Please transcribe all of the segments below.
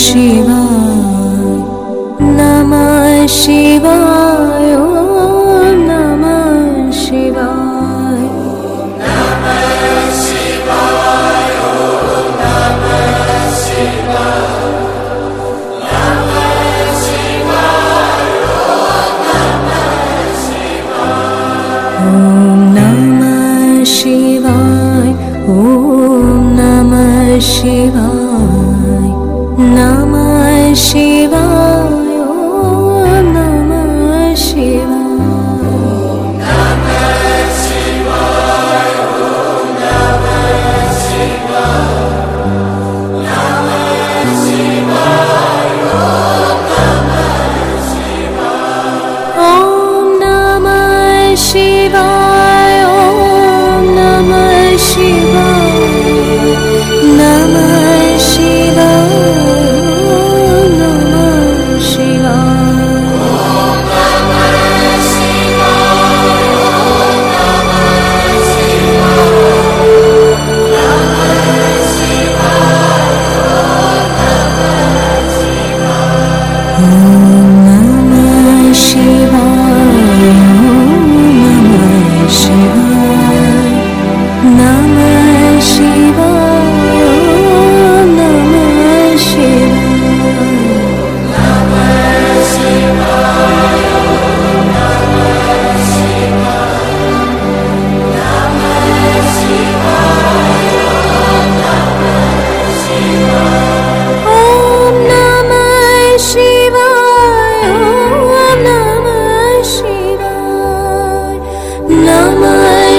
शिवाय नमः शिवाय नमः शिवाय नमः शिवाय नमः शिवाय शिवाय ॐ नमः शिवाय 心。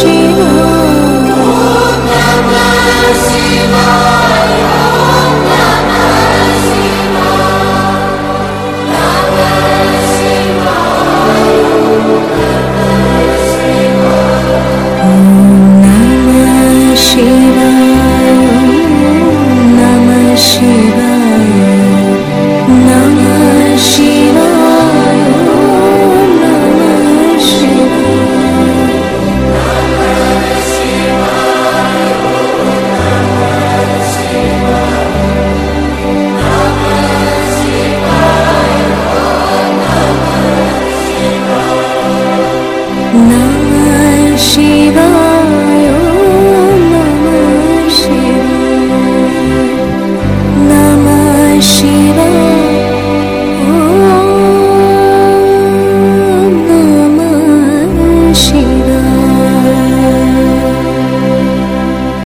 ti. 西边